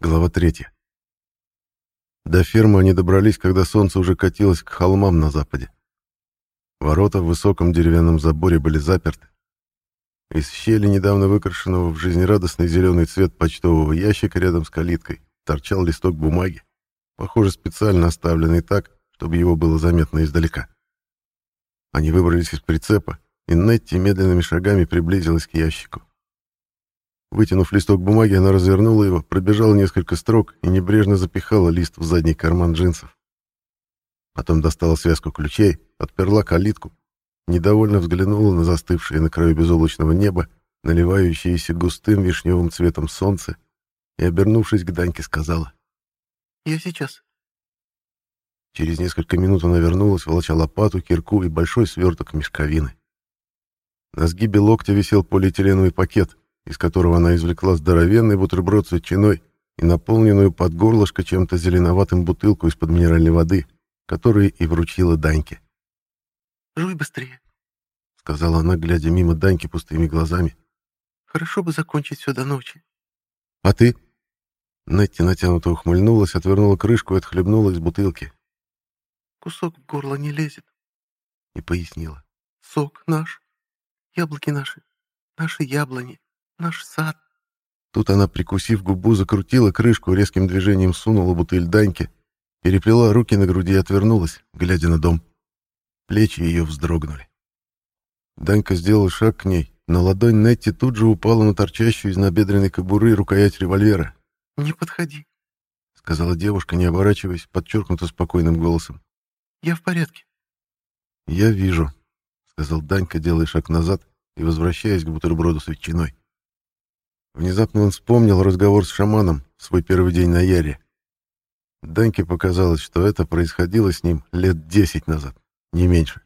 Глава 3. До фермы они добрались, когда солнце уже катилось к холмам на западе. Ворота в высоком деревянном заборе были заперты. Из щели, недавно выкрашенного в жизнерадостный зеленый цвет почтового ящика рядом с калиткой, торчал листок бумаги, похоже, специально оставленный так, чтобы его было заметно издалека. Они выбрались из прицепа, и Нетти медленными шагами приблизилась к ящику. Вытянув листок бумаги, она развернула его, пробежала несколько строк и небрежно запихала лист в задний карман джинсов. Потом достала связку ключей, отперла калитку, недовольно взглянула на застывшее на краю безоблачного неба, наливающееся густым вишневым цветом солнце, и, обернувшись к Даньке, сказала. «Я сейчас». Через несколько минут она вернулась, волоча лопату, кирку и большой сверток мешковины. На сгибе локтя висел полиэтиленовый пакет, из которого она извлекла здоровенный бутерброд с ветчиной и наполненную под горлышко чем-то зеленоватым бутылку из-под минеральной воды, которую и вручила Даньке. «Жуй быстрее», — сказала она, глядя мимо Даньки пустыми глазами. «Хорошо бы закончить все до ночи». «А ты?» Нетти натянуто ухмыльнулась, отвернула крышку и отхлебнула из бутылки. «Кусок в горло не лезет», — и пояснила. «Сок наш, яблоки наши, наши яблони наш сад». Тут она, прикусив губу, закрутила крышку, резким движением сунула бутыль Даньке, переплела руки на груди и отвернулась, глядя на дом. Плечи ее вздрогнули. Данька сделал шаг к ней, но ладонь Нетти тут же упала на торчащую из набедренной кобуры рукоять револьвера. «Не подходи», — сказала девушка, не оборачиваясь, подчеркнуто спокойным голосом. «Я в порядке». «Я вижу», — сказал Данька, делая шаг назад и возвращаясь к бутерброду с ветчиной. Внезапно он вспомнил разговор с шаманом в свой первый день на Яре. Даньке показалось, что это происходило с ним лет десять назад, не меньше.